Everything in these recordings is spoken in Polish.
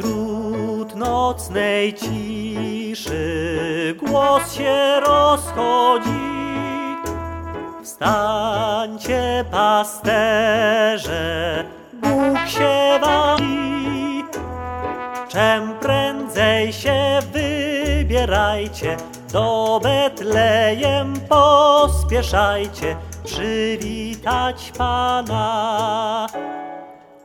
Pośród nocnej ciszy głos się rozchodzi. Wstańcie, pasterze, Bóg się wali. Czem prędzej się wybierajcie, do Betlejem pospieszajcie, przywitać Pana.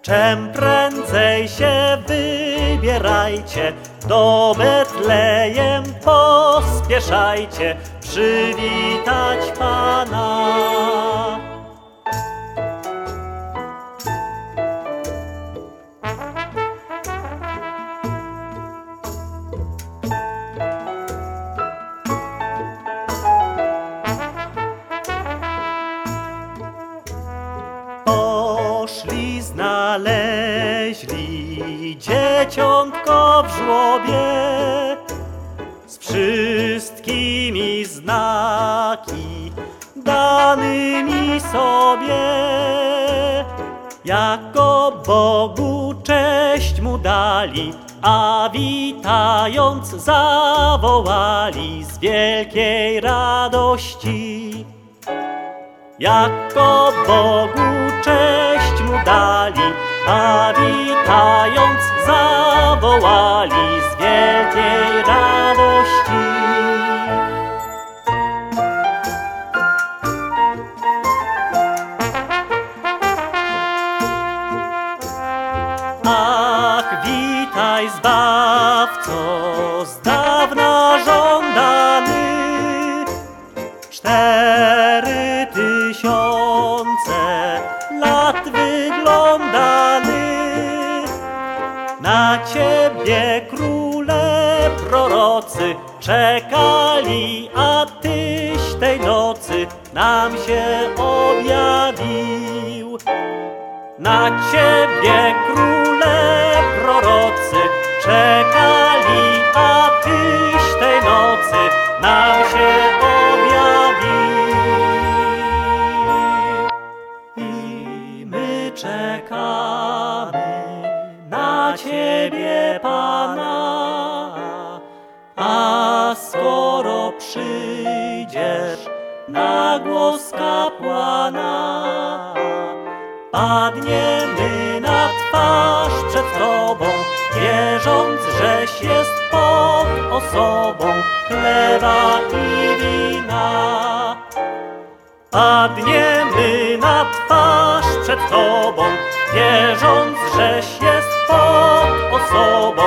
Czem prędzej się wybierajcie, do Betlejem pospieszajcie, przywitać Poszli, znaleźli dzieciątko w żłobie z wszystkimi znaki danymi sobie. Jako Bogu cześć mu dali, a witając zawołali z wielkiej radości. Jako Bogu cześć mu dali, a witając zawołali z wielkiej radości. Ach, witaj Zbawco, ciebie króle prorocy czekali A tyś tej nocy nam się objawił. Na ciebie króle Ciebie, Pana. A skoro przyjdziesz na głos kapłana, padniemy na twarz przed Tobą, wierząc, żeś jest pod osobą chleba i wina. Padniemy na twarz przed Tobą, wierząc, żeś to osobą